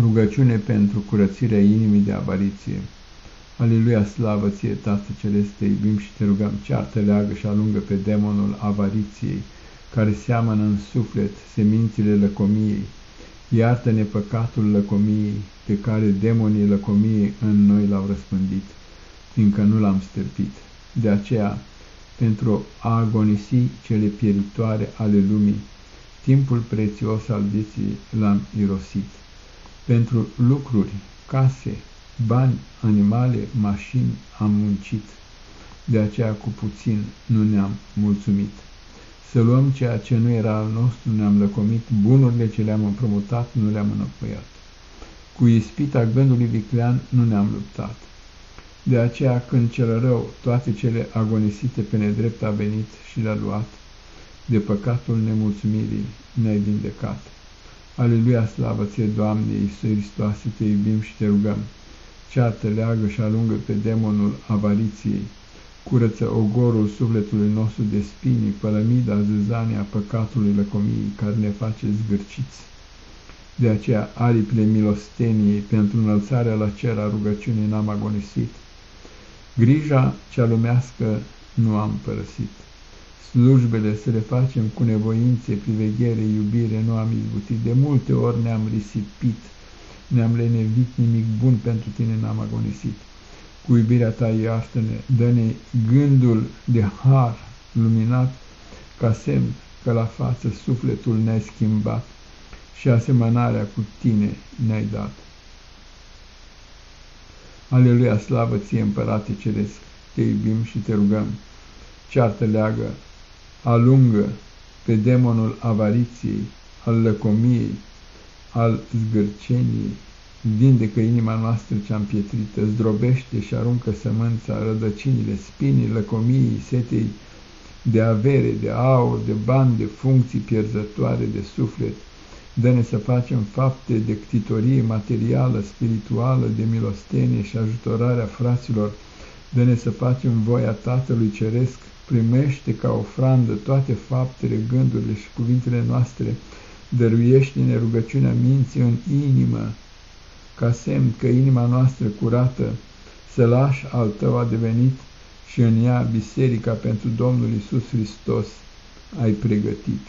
Rugăciune pentru curățirea inimii de avariție. Aleluia, slavă ție, Tată Celeste, te iubim și te rugăm, ceartă, leagă și alungă pe demonul avariției, care seamănă în suflet semințile lăcomiei. Iartă-ne păcatul lăcomiei, pe care demonii lăcomiei în noi l-au răspândit, fiindcă nu l-am stârpit. De aceea, pentru a agonisi cele pieritoare ale lumii, timpul prețios al vieții l-am irosit pentru lucruri, case, bani, animale, mașini am muncit, de aceea cu puțin nu ne-am mulțumit. Să luăm ceea ce nu era al nostru, ne-am lăcomit, bunurile ce le-am împrumutat, nu le-am înăpoiat. Cu ispita gândului viclean nu ne-am luptat. De aceea, când cel rău, toate cele agonisite pe nedrept a venit și le-a luat, de păcatul nemulțumirii ne-ai vindecat. Aleluia, slavă ție, Doamne, Iisus Hristoase, te iubim și te rugăm. Ceartă, leagă și alungă pe demonul avariției. Curăță ogorul sufletului nostru de spini, pălămida, zâzania păcatului lăcomiei, care ne face zgârciți. De aceea, aripile milosteniei, pentru înălțarea la cer a rugăciunii n-am agonisit. Grija cea lumească nu am părăsit slujbele să le facem cu nevoințe, priveghere, iubire, nu am izbutit. De multe ori ne-am risipit, ne-am lenevit, nimic bun pentru tine n-am agonisit. Cu iubirea ta iartă-ne, dă-ne gândul de har luminat, ca semn că la față sufletul ne-ai schimbat și asemănarea cu tine ne-ai dat. Aleluia, slavă ție, Împărate Ceresc, te iubim și te rugăm. Ceartă leagă alungă pe demonul avariției, al lăcomiei, al zgârceniei, vindecă inima noastră cea împietrită, zdrobește și aruncă sămânța, rădăcinile, spinii, lăcomiei, setei, de avere, de aur, de bani, de funcții pierzătoare, de suflet, dă-ne să facem fapte de ctitorie materială, spirituală, de milostenie și ajutorarea fraților, dă-ne să facem voia Tatălui Ceresc, primește ca ofrandă toate faptele, gândurile și cuvintele noastre, dăruiește-ne rugăciunea minții în inimă, ca semn că inima noastră curată, să lași al tău a devenit și în ea biserica pentru Domnul Isus Hristos ai pregătit.